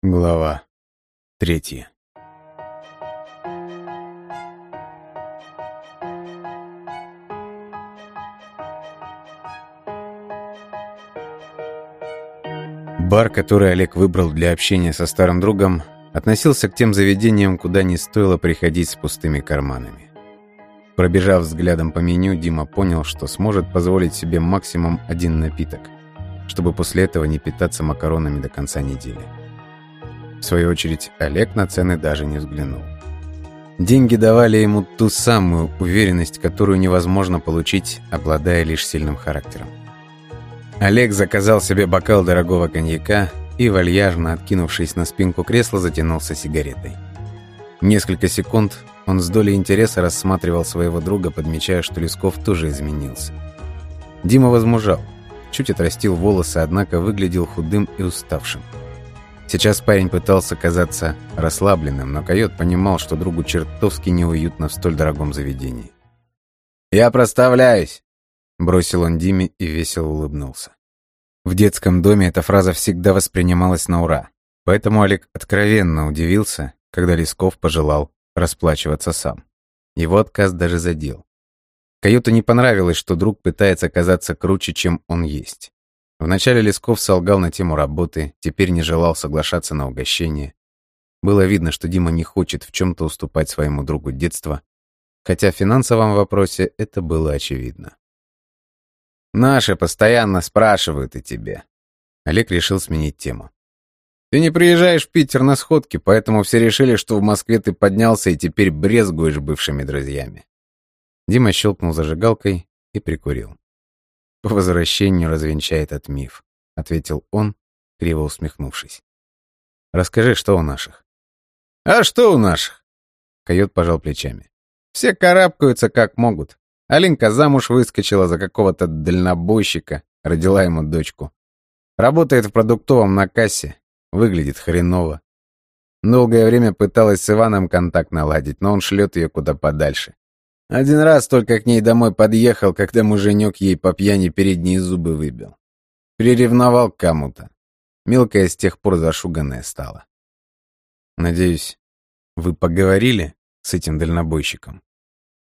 Глава третья. Бар, который Олег выбрал для общения со старым другом, относился к тем заведениям, куда не стоило приходить с пустыми карманами. Пробежав взглядом по меню, Дима понял, что сможет позволить себе максимум один напиток, чтобы после этого не питаться макаронами до конца недели. В свою очередь, Олег на цены даже не взглянул. Деньги давали ему ту самую уверенность, которую невозможно получить, обладая лишь сильным характером. Олег заказал себе бокал дорогого коньяка и, вальяжно откинувшись на спинку кресла, затянулся сигаретой. Несколько секунд он с долей интереса рассматривал своего друга, подмечая, что Лесков тоже изменился. Дима возмужал, чуть отрастил волосы, однако выглядел худым и уставшим. Сейчас парень пытался казаться расслабленным, но койот понимал, что другу чертовски неуютно в столь дорогом заведении. «Я проставляюсь!» — бросил он Диме и весело улыбнулся. В детском доме эта фраза всегда воспринималась на ура, поэтому Олег откровенно удивился, когда Лесков пожелал расплачиваться сам. Его отказ даже задел. Каюту не понравилось, что друг пытается казаться круче, чем он есть. Вначале Лесков солгал на тему работы, теперь не желал соглашаться на угощение. Было видно, что Дима не хочет в чем-то уступать своему другу детства, хотя в финансовом вопросе это было очевидно. «Наши постоянно спрашивают о тебе». Олег решил сменить тему. «Ты не приезжаешь в Питер на сходки, поэтому все решили, что в Москве ты поднялся и теперь брезгуешь бывшими друзьями». Дима щелкнул зажигалкой и прикурил. «По возвращению развенчает этот миф», — ответил он, криво усмехнувшись. «Расскажи, что у наших?» «А что у наших?» Койот пожал плечами. «Все карабкаются как могут. Алинка замуж выскочила за какого-то дальнобойщика, родила ему дочку. Работает в продуктовом на кассе, выглядит хреново. Долгое время пыталась с Иваном контакт наладить, но он шлет ее куда подальше. Один раз только к ней домой подъехал, когда муженек ей по пьяни передние зубы выбил. Приревновал к кому-то. Мелкая с тех пор зашуганная стала. Надеюсь, вы поговорили с этим дальнобойщиком?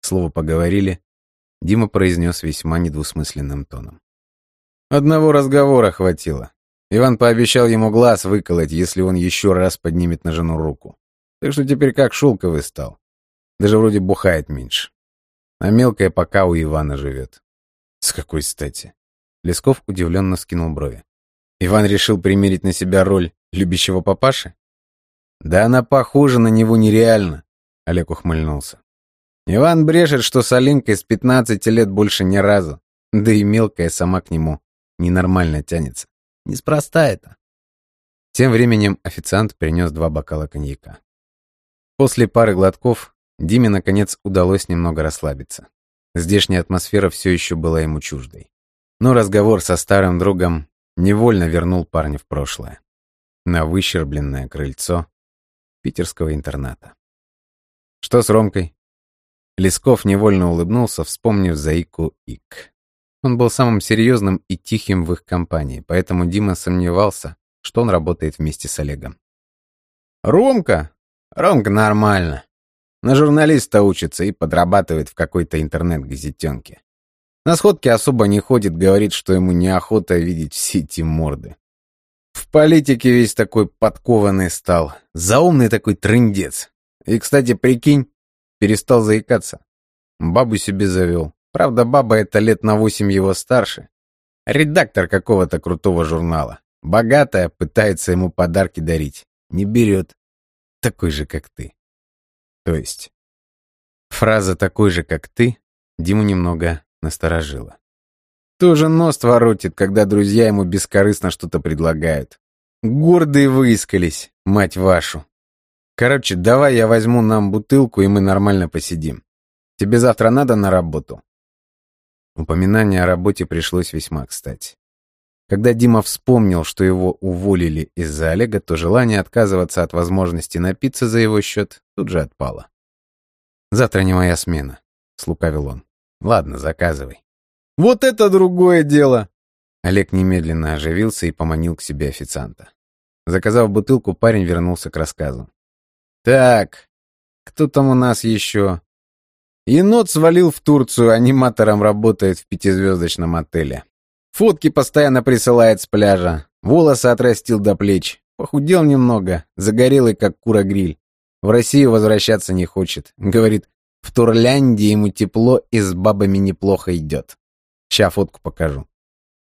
Слово «поговорили» Дима произнес весьма недвусмысленным тоном. Одного разговора хватило. Иван пообещал ему глаз выколоть, если он еще раз поднимет на жену руку. Так что теперь как шелковый стал. Даже вроде бухает меньше. А мелкая пока у Ивана живет. С какой стати? Лесков удивленно скинул брови. Иван решил примерить на себя роль любящего папаши? Да она похожа на него нереально, Олег ухмыльнулся. Иван брешет, что с Алинкой с 15 лет больше ни разу. Да и мелкая сама к нему ненормально тянется. Неспроста это. Тем временем официант принес два бокала коньяка. После пары глотков Диме, наконец, удалось немного расслабиться. Здешняя атмосфера все еще была ему чуждой. Но разговор со старым другом невольно вернул парня в прошлое. На выщербленное крыльцо питерского интерната. «Что с Ромкой?» Лесков невольно улыбнулся, вспомнив заику Ик. Он был самым серьезным и тихим в их компании, поэтому Дима сомневался, что он работает вместе с Олегом. «Ромка? Ромка нормально. На журналиста учится и подрабатывает в какой-то интернет-газетенке. На сходки особо не ходит, говорит, что ему неохота видеть все эти морды. В политике весь такой подкованный стал. Заумный такой трындец. И, кстати, прикинь, перестал заикаться. Бабу себе завел. Правда, баба это лет на восемь его старше. Редактор какого-то крутого журнала. Богатая, пытается ему подарки дарить. Не берет. Такой же, как ты. То есть... Фраза «такой же, как ты» Диму немного насторожила. Тоже нос воротит, когда друзья ему бескорыстно что-то предлагают. Гордые выискались, мать вашу. Короче, давай я возьму нам бутылку, и мы нормально посидим. Тебе завтра надо на работу?» Упоминание о работе пришлось весьма кстати. Когда Дима вспомнил, что его уволили из-за Олега, то желание отказываться от возможности напиться за его счет тут же отпало. «Завтра не моя смена», — слукавил он. «Ладно, заказывай». «Вот это другое дело!» Олег немедленно оживился и поманил к себе официанта. Заказав бутылку, парень вернулся к рассказу. «Так, кто там у нас еще?» Енот свалил в Турцию, аниматором работает в пятизвездочном отеле. Фотки постоянно присылает с пляжа. Волосы отрастил до плеч. Похудел немного, загорелый, как кура-гриль. В Россию возвращаться не хочет. Говорит, в Турляндии ему тепло и с бабами неплохо идет. Ща фотку покажу.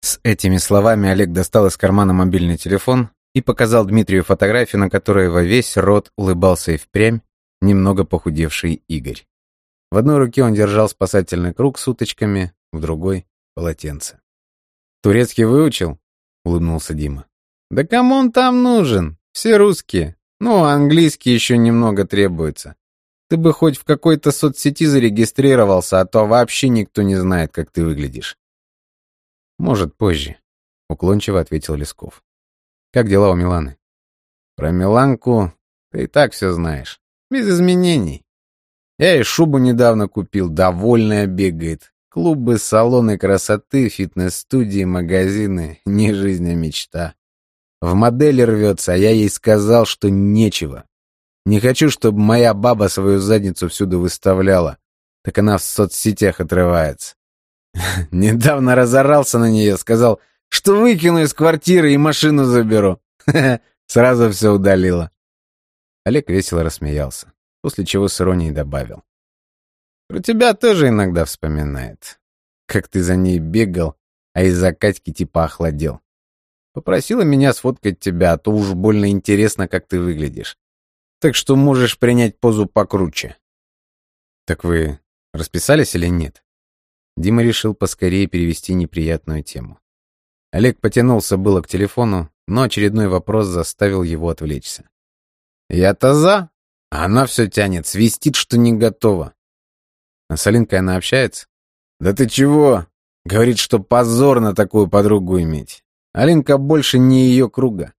С этими словами Олег достал из кармана мобильный телефон и показал Дмитрию фотографию, на которой во весь рот улыбался и впрямь немного похудевший Игорь. В одной руке он держал спасательный круг с уточками, в другой — полотенце. «Турецкий выучил?» — улыбнулся Дима. «Да кому он там нужен? Все русские. Ну, английский еще немного требуется. Ты бы хоть в какой-то соцсети зарегистрировался, а то вообще никто не знает, как ты выглядишь. «Может, позже», — уклончиво ответил Лесков. «Как дела у Миланы?» «Про Миланку ты и так все знаешь. Без изменений. Я и шубу недавно купил, довольная бегает. Клубы, салоны красоты, фитнес-студии, магазины. Не жизнь, а мечта. В модели рвется, а я ей сказал, что нечего. Не хочу, чтобы моя баба свою задницу всюду выставляла. Так она в соцсетях отрывается. Недавно разорался на нее, сказал, что выкину из квартиры и машину заберу. Сразу все удалила. Олег весело рассмеялся, после чего с иронией добавил. Про тебя тоже иногда вспоминает. Как ты за ней бегал, а из-за Катьки типа охладел. Попросила меня сфоткать тебя, а то уж больно интересно, как ты выглядишь. Так что можешь принять позу покруче. Так вы расписались или нет? Дима решил поскорее перевести неприятную тему. Олег потянулся было к телефону, но очередной вопрос заставил его отвлечься. «Я-то за, а она все тянет, свистит, что не готова». «А с Алинкой она общается?» «Да ты чего?» Говорит, что позорно такую подругу иметь. Алинка больше не ее круга.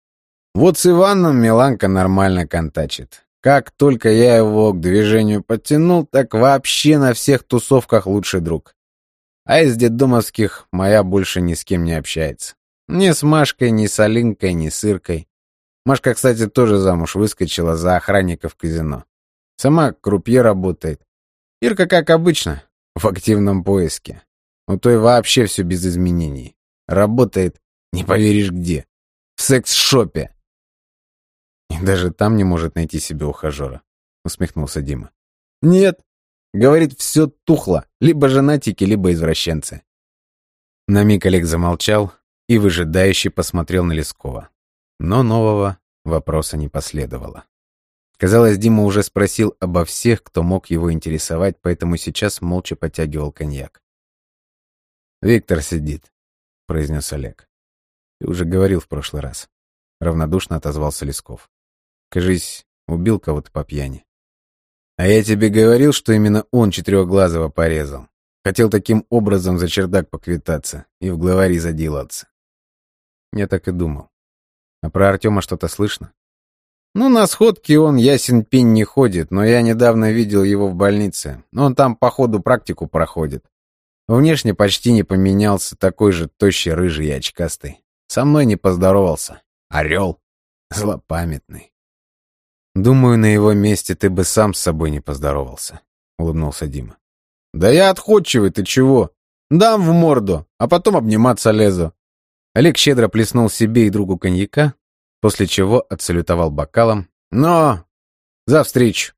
Вот с Иваном Миланка нормально контачит. Как только я его к движению подтянул, так вообще на всех тусовках лучший друг. А из детдомовских моя больше ни с кем не общается. Ни с Машкой, ни с Алинкой, ни с Иркой. Машка, кстати, тоже замуж выскочила за охранника в казино. Сама крупье работает. Ирка, как обычно, в активном поиске. У той вообще все без изменений. Работает, не поверишь где. В секс-шопе. И даже там не может найти себе ухажера, усмехнулся Дима. Нет, Говорит, все тухло, либо женатики, либо извращенцы. На миг Олег замолчал и выжидающе посмотрел на Лескова. Но нового вопроса не последовало. Казалось, Дима уже спросил обо всех, кто мог его интересовать, поэтому сейчас молча подтягивал коньяк. «Виктор сидит», — произнес Олег. «Ты уже говорил в прошлый раз». Равнодушно отозвался Лесков. «Кажись, убил кого-то по пьяни». А я тебе говорил, что именно он Четырехглазого порезал. Хотел таким образом за чердак поквитаться и в главари заделаться. Я так и думал. А про Артема что-то слышно? Ну, на сходке он ясен пень не ходит, но я недавно видел его в больнице. Он там, походу, практику проходит. Внешне почти не поменялся, такой же тощий, рыжий и очкастый. Со мной не поздоровался. Орел. Злопамятный. «Думаю, на его месте ты бы сам с собой не поздоровался», — улыбнулся Дима. «Да я отходчивый, ты чего? Дам в морду, а потом обниматься лезу». Олег щедро плеснул себе и другу коньяка, после чего отсалютовал бокалом. «Но! За встречу!»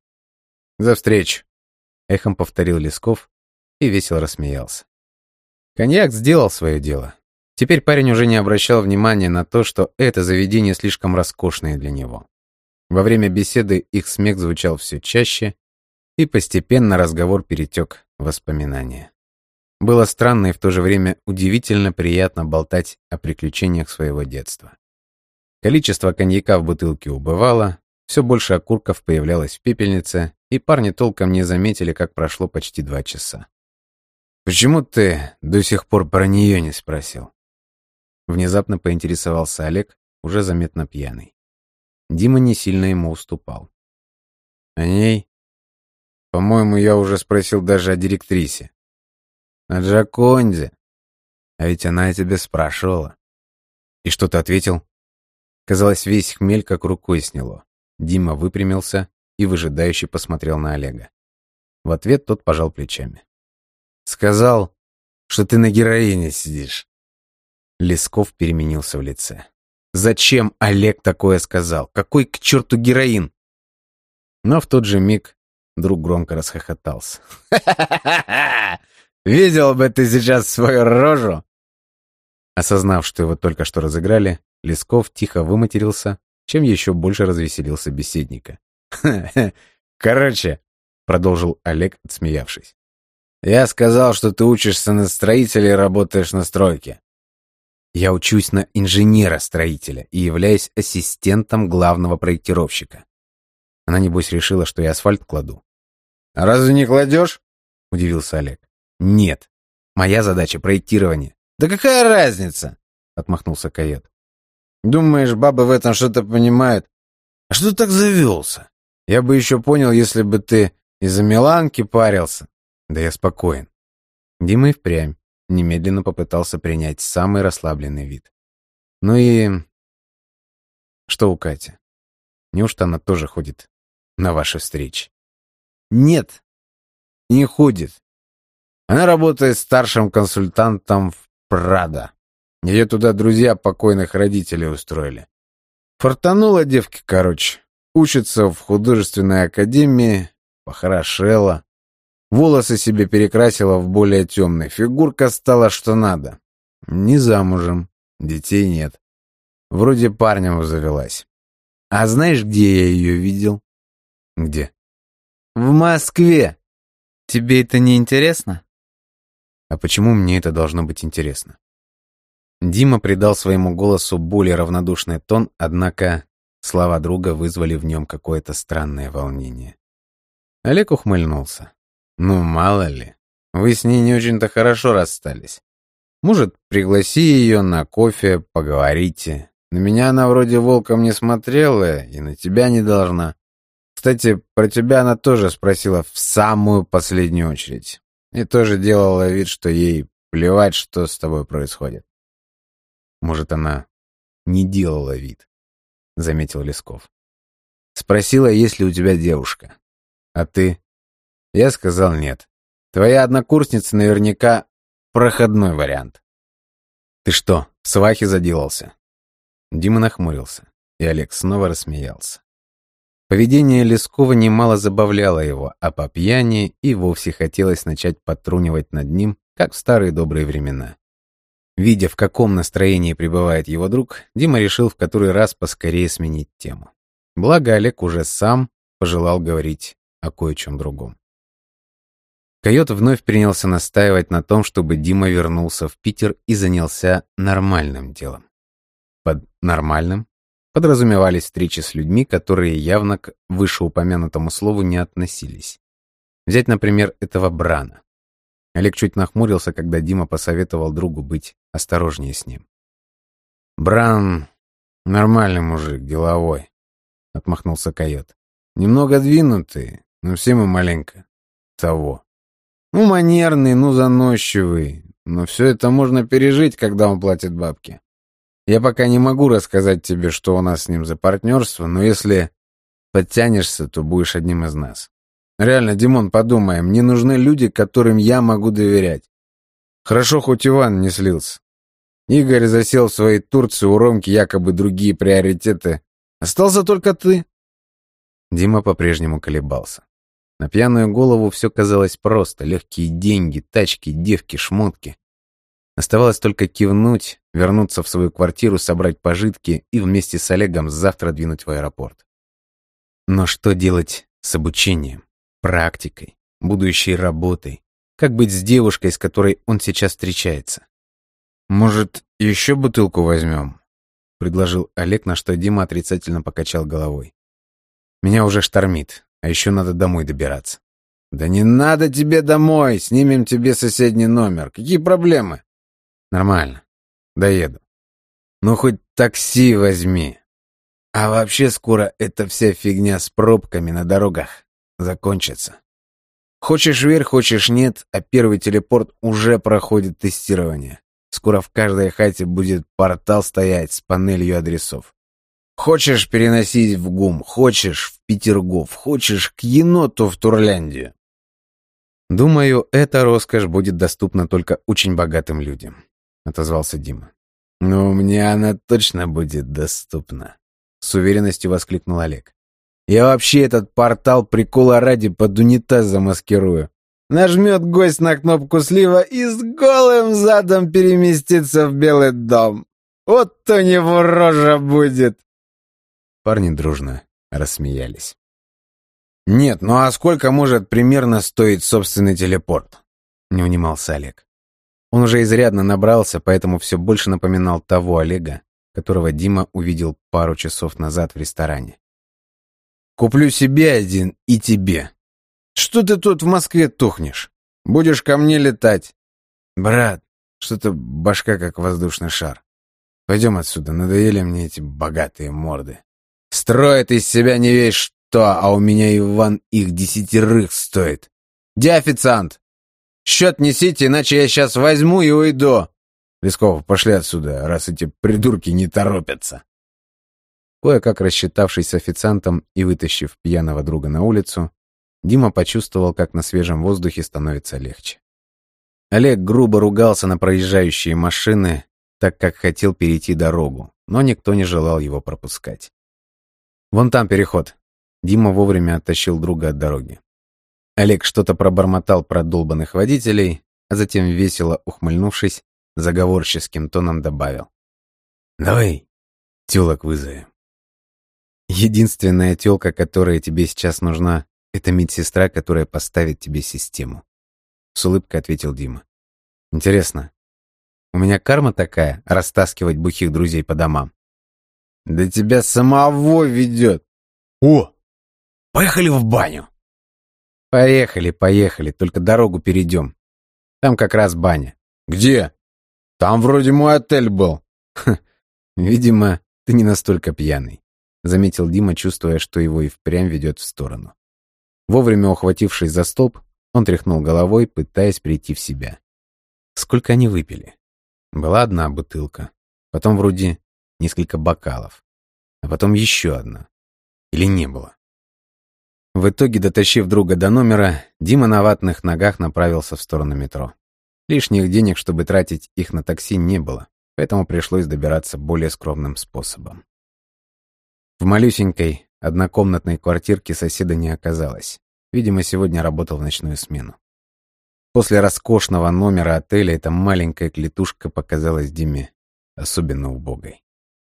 «За встречу!» — эхом повторил Лесков и весело рассмеялся. Коньяк сделал свое дело. Теперь парень уже не обращал внимания на то, что это заведение слишком роскошное для него. Во время беседы их смех звучал все чаще, и постепенно разговор перетек в воспоминания. Было странно и в то же время удивительно приятно болтать о приключениях своего детства. Количество коньяка в бутылке убывало, все больше окурков появлялось в пепельнице, и парни толком не заметили, как прошло почти два часа. «Почему ты до сих пор про нее не спросил?» Внезапно поинтересовался Олег, уже заметно пьяный. Дима не сильно ему уступал. О ней? По-моему, я уже спросил даже о директрисе. О Джаконде. А ведь она о тебе спрашивала. И что ты ответил? Казалось, весь хмель как рукой сняло. Дима выпрямился и выжидающе посмотрел на Олега. В ответ тот пожал плечами. «Сказал, что ты на героине сидишь». Лесков переменился в лице. «Зачем Олег такое сказал? Какой к черту героин?» Но в тот же миг друг громко расхохотался. Видел бы ты сейчас свою рожу!» Осознав, что его только что разыграли, Лесков тихо выматерился, чем еще больше развеселил собеседника. «Короче», — продолжил Олег, отсмеявшись, «я сказал, что ты учишься на строителя и работаешь на стройке. Я учусь на инженера-строителя и являюсь ассистентом главного проектировщика. Она, небось, решила, что я асфальт кладу. «А разве не кладешь?» — удивился Олег. «Нет. Моя задача — проектирование». «Да какая разница?» — отмахнулся Кает. «Думаешь, бабы в этом что-то понимают? А что так завелся? Я бы еще понял, если бы ты из-за Миланки парился». «Да я спокоен». Дима и впрямь немедленно попытался принять самый расслабленный вид. «Ну и... что у Кати? Неужто она тоже ходит на ваши встречи?» «Нет, не ходит. Она работает старшим консультантом в Прада. Ее туда друзья покойных родителей устроили. Фортанула девки, короче. Учится в художественной академии, похорошела. Волосы себе перекрасила в более темный. Фигурка стала что надо. Не замужем, детей нет. Вроде парнем завелась. А знаешь, где я ее видел? Где? В Москве. Тебе это не интересно? А почему мне это должно быть интересно? Дима придал своему голосу более равнодушный тон, однако слова друга вызвали в нем какое-то странное волнение. Олег ухмыльнулся. «Ну, мало ли, вы с ней не очень-то хорошо расстались. Может, пригласи ее на кофе, поговорите. На меня она вроде волком не смотрела и на тебя не должна. Кстати, про тебя она тоже спросила в самую последнюю очередь. И тоже делала вид, что ей плевать, что с тобой происходит. Может, она не делала вид, заметил Лесков. Спросила, есть ли у тебя девушка. А ты? Я сказал нет. Твоя однокурсница наверняка проходной вариант. Ты что, в свахе заделался? Дима нахмурился, и Олег снова рассмеялся. Поведение Лескова немало забавляло его, а по пьяни и вовсе хотелось начать потрунивать над ним, как в старые добрые времена. Видя, в каком настроении пребывает его друг, Дима решил в который раз поскорее сменить тему. Благо Олег уже сам пожелал говорить о кое-чем другом. Койот вновь принялся настаивать на том, чтобы Дима вернулся в Питер и занялся нормальным делом. Под «нормальным» подразумевались встречи с людьми, которые явно к вышеупомянутому слову не относились. Взять, например, этого Брана. Олег чуть нахмурился, когда Дима посоветовал другу быть осторожнее с ним. «Бран — нормальный мужик, деловой», — отмахнулся койот. «Немного двинутый, но все мы маленько того. Ну, манерный, ну, заносчивый, но все это можно пережить, когда он платит бабки. Я пока не могу рассказать тебе, что у нас с ним за партнерство, но если подтянешься, то будешь одним из нас. Реально, Димон, подумай, мне нужны люди, которым я могу доверять. Хорошо, хоть Иван не слился. Игорь засел в своей Турции, у Ромки якобы другие приоритеты. Остался только ты. Дима по-прежнему колебался. На пьяную голову все казалось просто. Легкие деньги, тачки, девки, шмотки. Оставалось только кивнуть, вернуться в свою квартиру, собрать пожитки и вместе с Олегом завтра двинуть в аэропорт. Но что делать с обучением, практикой, будущей работой? Как быть с девушкой, с которой он сейчас встречается? «Может, еще бутылку возьмем?» — предложил Олег, на что Дима отрицательно покачал головой. «Меня уже штормит, а еще надо домой добираться». «Да не надо тебе домой! Снимем тебе соседний номер. Какие проблемы?» Нормально. Доеду. Ну, хоть такси возьми. А вообще скоро эта вся фигня с пробками на дорогах закончится. Хочешь верь, хочешь нет, а первый телепорт уже проходит тестирование. Скоро в каждой хате будет портал стоять с панелью адресов. Хочешь переносить в ГУМ, хочешь в Петергоф, хочешь к еноту в Турляндию. Думаю, эта роскошь будет доступна только очень богатым людям, отозвался Дима. Ну, мне она точно будет доступна, с уверенностью воскликнул Олег. Я вообще этот портал прикола ради под унитаз замаскирую. Нажмет гость на кнопку слива и с голым задом переместится в Белый дом. Вот то него рожа будет. Парни дружно рассмеялись. «Нет, ну а сколько может примерно стоить собственный телепорт?» Не унимался Олег. Он уже изрядно набрался, поэтому все больше напоминал того Олега, которого Дима увидел пару часов назад в ресторане. «Куплю себе один и тебе. Что ты тут в Москве тухнешь? Будешь ко мне летать?» «Брат, что-то башка как воздушный шар. Пойдем отсюда, надоели мне эти богатые морды». Строит из себя не весь что, а у меня Иван их десятерых стоит. Где официант? Счет несите, иначе я сейчас возьму и уйду. Лесков, пошли отсюда, раз эти придурки не торопятся. Кое-как рассчитавшись с официантом и вытащив пьяного друга на улицу, Дима почувствовал, как на свежем воздухе становится легче. Олег грубо ругался на проезжающие машины, так как хотел перейти дорогу, но никто не желал его пропускать. «Вон там переход». Дима вовремя оттащил друга от дороги. Олег что-то пробормотал про долбанных водителей, а затем, весело ухмыльнувшись, заговорческим тоном добавил. «Давай тёлок вызовем». «Единственная тёлка, которая тебе сейчас нужна, это медсестра, которая поставит тебе систему», — с улыбкой ответил Дима. «Интересно, у меня карма такая — растаскивать бухих друзей по домам?» Да тебя самого ведет. О, поехали в баню. Поехали, поехали, только дорогу перейдем. Там как раз баня. Где? Там вроде мой отель был. Ха, видимо, ты не настолько пьяный, заметил Дима, чувствуя, что его и впрямь ведет в сторону. Вовремя ухватившись за столб, он тряхнул головой, пытаясь прийти в себя. Сколько они выпили? Была одна бутылка. Потом вроде несколько бокалов, а потом еще одна. Или не было. В итоге, дотащив друга до номера, Дима на ватных ногах направился в сторону метро. Лишних денег, чтобы тратить их на такси, не было, поэтому пришлось добираться более скромным способом. В малюсенькой, однокомнатной квартирке соседа не оказалось. Видимо, сегодня работал в ночную смену. После роскошного номера отеля эта маленькая клетушка показалась Диме особенно убогой.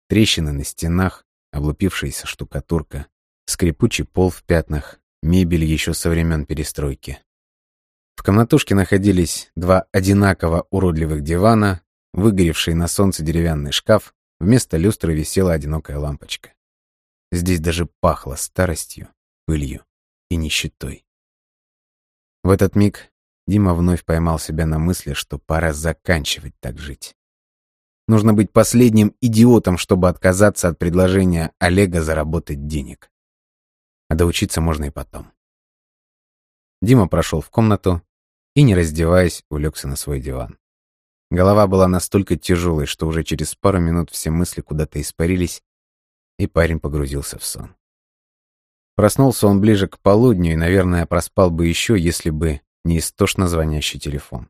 Трещины на стенах, облупившаяся штукатурка, скрипучий пол в пятнах, мебель еще со времен перестройки. В комнатушке находились два одинаково уродливых дивана, выгоревший на солнце деревянный шкаф, вместо люстры висела одинокая лампочка. Здесь даже пахло старостью, пылью и нищетой. В этот миг Дима вновь поймал себя на мысли, что пора заканчивать так жить. Нужно быть последним идиотом, чтобы отказаться от предложения Олега заработать денег. А доучиться можно и потом. Дима прошел в комнату и, не раздеваясь, улегся на свой диван. Голова была настолько тяжелой, что уже через пару минут все мысли куда-то испарились, и парень погрузился в сон. Проснулся он ближе к полудню и, наверное, проспал бы еще, если бы не истошно звонящий телефон.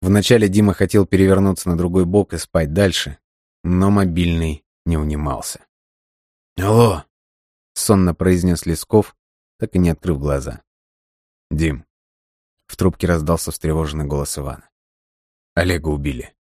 Вначале Дима хотел перевернуться на другой бок и спать дальше, но мобильный не унимался. «Алло!» — сонно произнес Лесков, так и не открыв глаза. «Дим!» — в трубке раздался встревоженный голос Ивана. «Олега убили».